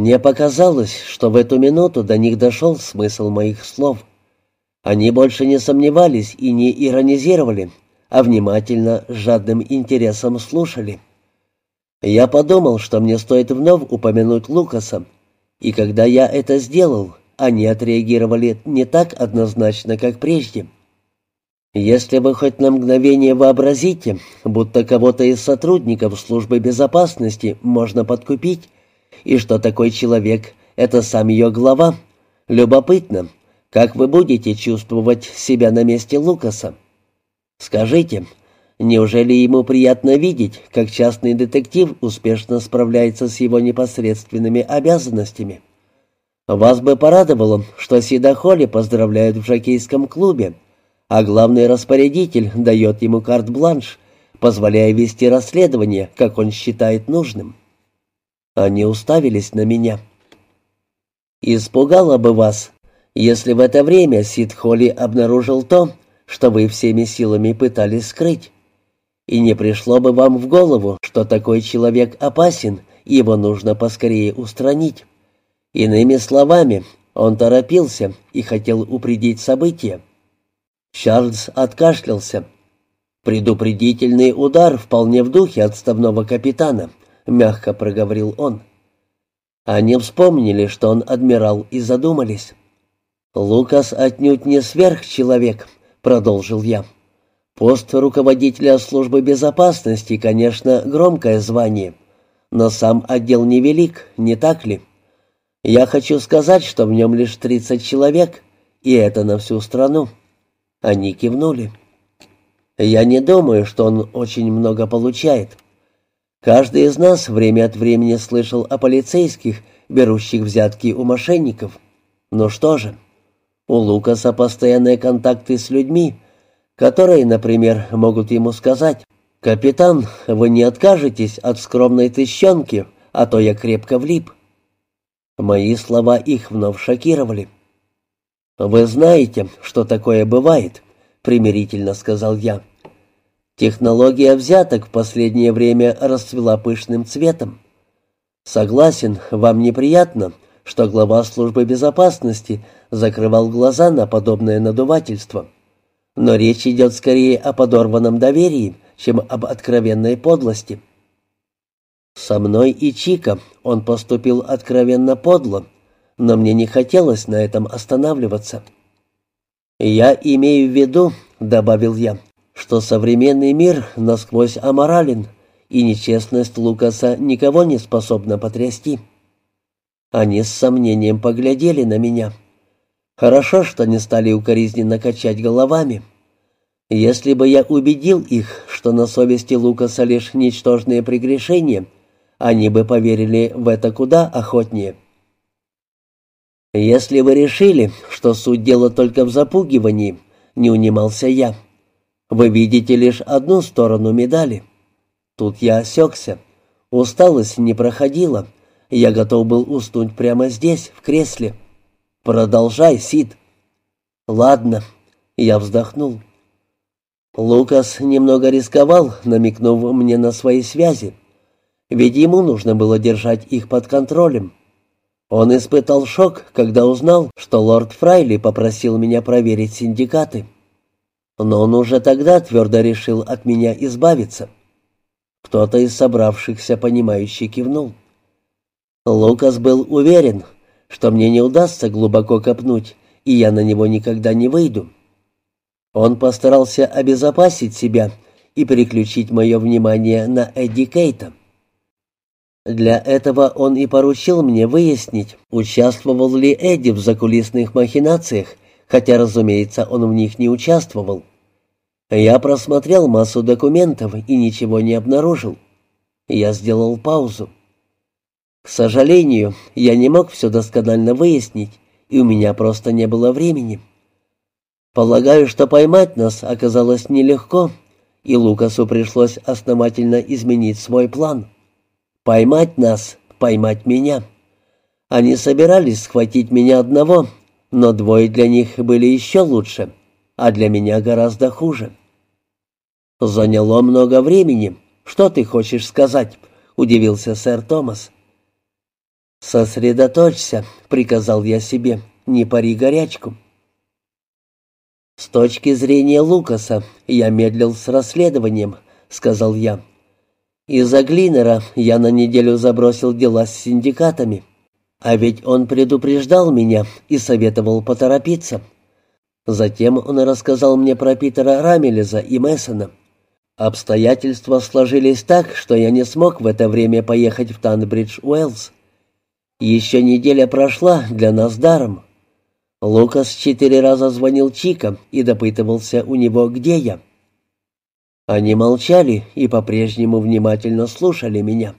Мне показалось, что в эту минуту до них дошел смысл моих слов. Они больше не сомневались и не иронизировали, а внимательно, с жадным интересом слушали. Я подумал, что мне стоит вновь упомянуть Лукаса, и когда я это сделал, они отреагировали не так однозначно, как прежде. Если вы хоть на мгновение вообразите, будто кого-то из сотрудников службы безопасности можно подкупить, и что такой человек — это сам ее глава, любопытно, как вы будете чувствовать себя на месте Лукаса? Скажите, неужели ему приятно видеть, как частный детектив успешно справляется с его непосредственными обязанностями? Вас бы порадовало, что Сида Холли поздравляют в жокейском клубе, а главный распорядитель дает ему карт-бланш, позволяя вести расследование, как он считает нужным. Они уставились на меня. «Испугало бы вас, если в это время Сид Холли обнаружил то, что вы всеми силами пытались скрыть. И не пришло бы вам в голову, что такой человек опасен, его нужно поскорее устранить. Иными словами, он торопился и хотел упредить события. Чарльз откашлялся. «Предупредительный удар вполне в духе отставного капитана», — мягко проговорил он. Они вспомнили, что он адмирал, и задумались. «Лукас отнюдь не сверхчеловек», — продолжил я. «Пост руководителя службы безопасности, конечно, громкое звание, но сам отдел невелик, не так ли? Я хочу сказать, что в нем лишь тридцать человек, и это на всю страну». Они кивнули. «Я не думаю, что он очень много получает. Каждый из нас время от времени слышал о полицейских, берущих взятки у мошенников. Ну что же...» У Лукаса постоянные контакты с людьми, которые, например, могут ему сказать, «Капитан, вы не откажетесь от скромной тыщенки, а то я крепко влип». Мои слова их вновь шокировали. «Вы знаете, что такое бывает», — примирительно сказал я. «Технология взяток в последнее время расцвела пышным цветом. Согласен, вам неприятно, что глава службы безопасности закрывал глаза на подобное надувательство. Но речь идет скорее о подорванном доверии, чем об откровенной подлости. Со мной и Чика он поступил откровенно подло, но мне не хотелось на этом останавливаться. «Я имею в виду», — добавил я, — «что современный мир насквозь аморален, и нечестность Лукаса никого не способна потрясти». Они с сомнением поглядели на меня. Хорошо, что не стали укоризненно качать головами. Если бы я убедил их, что на совести Лукаса лишь ничтожные прегрешения, они бы поверили в это куда охотнее. «Если вы решили, что суть дела только в запугивании», — не унимался я, — «вы видите лишь одну сторону медали». Тут я осекся. Усталость не проходила, — я готов был уснуть прямо здесь, в кресле. «Продолжай, Сид». «Ладно», — я вздохнул. Лукас немного рисковал, намекнув мне на свои связи. Ведь ему нужно было держать их под контролем. Он испытал шок, когда узнал, что лорд Фрайли попросил меня проверить синдикаты. Но он уже тогда твердо решил от меня избавиться. Кто-то из собравшихся, понимающий, кивнул. Лукас был уверен, что мне не удастся глубоко копнуть, и я на него никогда не выйду. Он постарался обезопасить себя и переключить мое внимание на Эдди Кейта. Для этого он и поручил мне выяснить, участвовал ли Эдди в закулисных махинациях, хотя, разумеется, он в них не участвовал. Я просмотрел массу документов и ничего не обнаружил. Я сделал паузу. К сожалению, я не мог все досконально выяснить, и у меня просто не было времени. Полагаю, что поймать нас оказалось нелегко, и Лукасу пришлось основательно изменить свой план. Поймать нас, поймать меня. Они собирались схватить меня одного, но двое для них были еще лучше, а для меня гораздо хуже. «Заняло много времени. Что ты хочешь сказать?» — удивился сэр Томас. «Сосредоточься», — приказал я себе, — «не пари горячку». «С точки зрения Лукаса я медлил с расследованием», — сказал я. «Из-за Глинера я на неделю забросил дела с синдикатами. А ведь он предупреждал меня и советовал поторопиться. Затем он рассказал мне про Питера Рамелеза и Мессона. Обстоятельства сложились так, что я не смог в это время поехать в Танбридж, Уэллс. Еще неделя прошла для нас даром. Лукас четыре раза звонил Чика и допытывался у него, где я. Они молчали и по-прежнему внимательно слушали меня.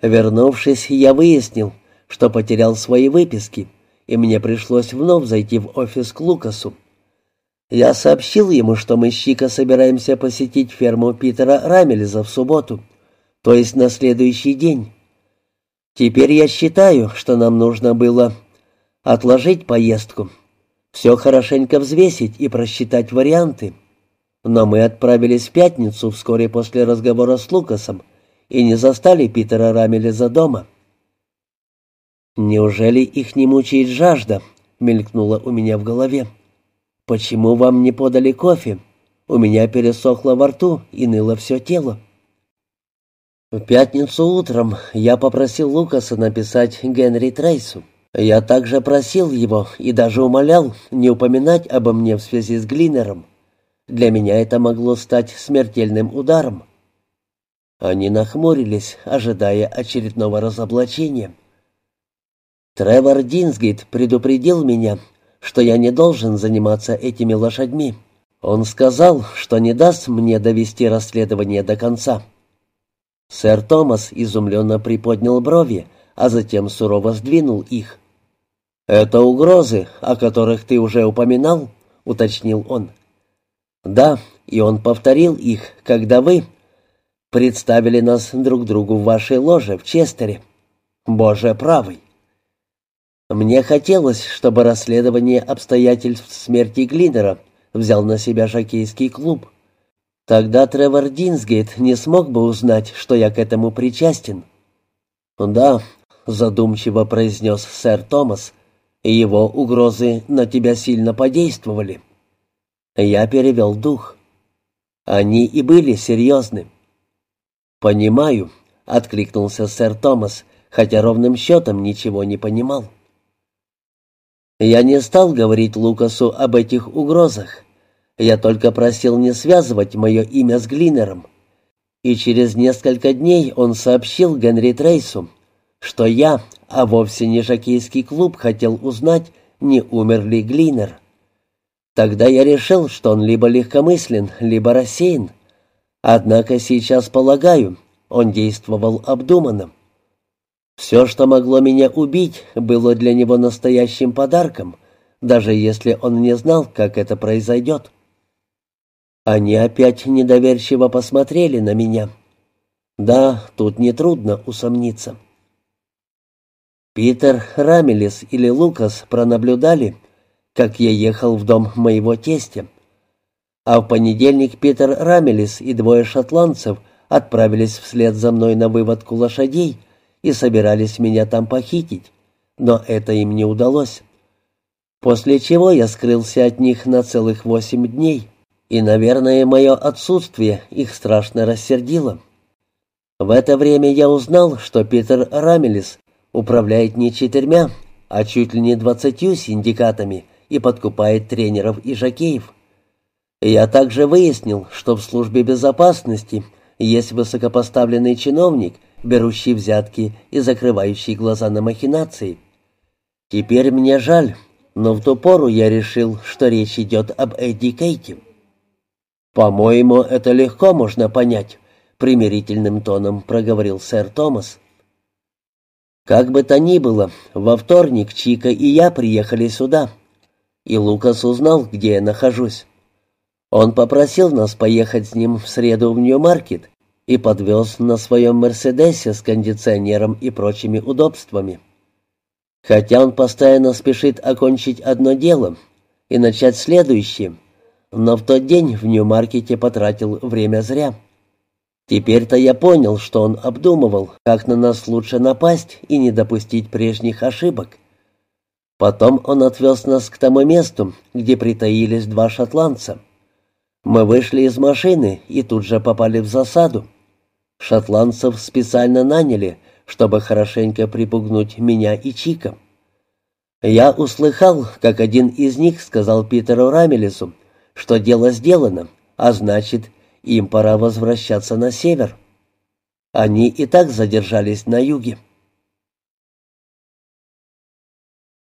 Вернувшись, я выяснил, что потерял свои выписки, и мне пришлось вновь зайти в офис к Лукасу. Я сообщил ему, что мы с Чика собираемся посетить ферму Питера Рамелеза в субботу, то есть на следующий день. Теперь я считаю, что нам нужно было отложить поездку, все хорошенько взвесить и просчитать варианты. Но мы отправились в пятницу вскоре после разговора с Лукасом и не застали Питера Рамелеза дома. «Неужели их не мучает жажда?» — мелькнуло у меня в голове. «Почему вам не подали кофе? У меня пересохло во рту и ныло все тело». В пятницу утром я попросил Лукаса написать Генри Трейсу. Я также просил его и даже умолял не упоминать обо мне в связи с Глинером. Для меня это могло стать смертельным ударом. Они нахмурились, ожидая очередного разоблачения. Тревор Динсгейт предупредил меня, что я не должен заниматься этими лошадьми. Он сказал, что не даст мне довести расследование до конца. Сэр Томас изумленно приподнял брови, а затем сурово сдвинул их. «Это угрозы, о которых ты уже упоминал?» — уточнил он. «Да, и он повторил их, когда вы представили нас друг другу в вашей ложе в Честере. Боже правый!» Мне хотелось, чтобы расследование обстоятельств смерти Глинера взял на себя жокейский клуб. Тогда Тревор Динсгейт не смог бы узнать, что я к этому причастен. «Да», — задумчиво произнес сэр Томас, — «и его угрозы на тебя сильно подействовали». Я перевел дух. Они и были серьезны. «Понимаю», — откликнулся сэр Томас, хотя ровным счетом ничего не понимал. Я не стал говорить Лукасу об этих угрозах. Я только просил не связывать мое имя с Глинером. И через несколько дней он сообщил Генри Трейсу, что я, а вовсе не жокейский клуб, хотел узнать, не умер ли Глинер. Тогда я решил, что он либо легкомыслен, либо рассеян. Однако сейчас полагаю, он действовал обдуманно. Все, что могло меня убить, было для него настоящим подарком, даже если он не знал, как это произойдет. Они опять недоверчиво посмотрели на меня. Да, тут нетрудно усомниться. Питер, Рамелис или Лукас пронаблюдали, как я ехал в дом моего тестя. А в понедельник Питер Рамелис и двое шотландцев отправились вслед за мной на выводку лошадей — и собирались меня там похитить, но это им не удалось. После чего я скрылся от них на целых восемь дней, и, наверное, мое отсутствие их страшно рассердило. В это время я узнал, что Питер Рамелис управляет не четырьмя, а чуть ли не двадцатью синдикатами и подкупает тренеров и жокеев. Я также выяснил, что в службе безопасности есть высокопоставленный чиновник – берущий взятки и закрывающий глаза на махинации. Теперь мне жаль, но в ту пору я решил, что речь идет об Эдди Кейте. «По-моему, это легко можно понять», — примирительным тоном проговорил сэр Томас. «Как бы то ни было, во вторник Чика и я приехали сюда, и Лукас узнал, где я нахожусь. Он попросил нас поехать с ним в среду в Нью-Маркет и подвез на своем «Мерседесе» с кондиционером и прочими удобствами. Хотя он постоянно спешит окончить одно дело и начать следующее, но в тот день в Нью-Маркете потратил время зря. Теперь-то я понял, что он обдумывал, как на нас лучше напасть и не допустить прежних ошибок. Потом он отвез нас к тому месту, где притаились два шотландца. Мы вышли из машины и тут же попали в засаду. Шотландцев специально наняли, чтобы хорошенько припугнуть меня и Чика. Я услыхал, как один из них сказал Питеру Рамелесу, что дело сделано, а значит, им пора возвращаться на север. Они и так задержались на юге.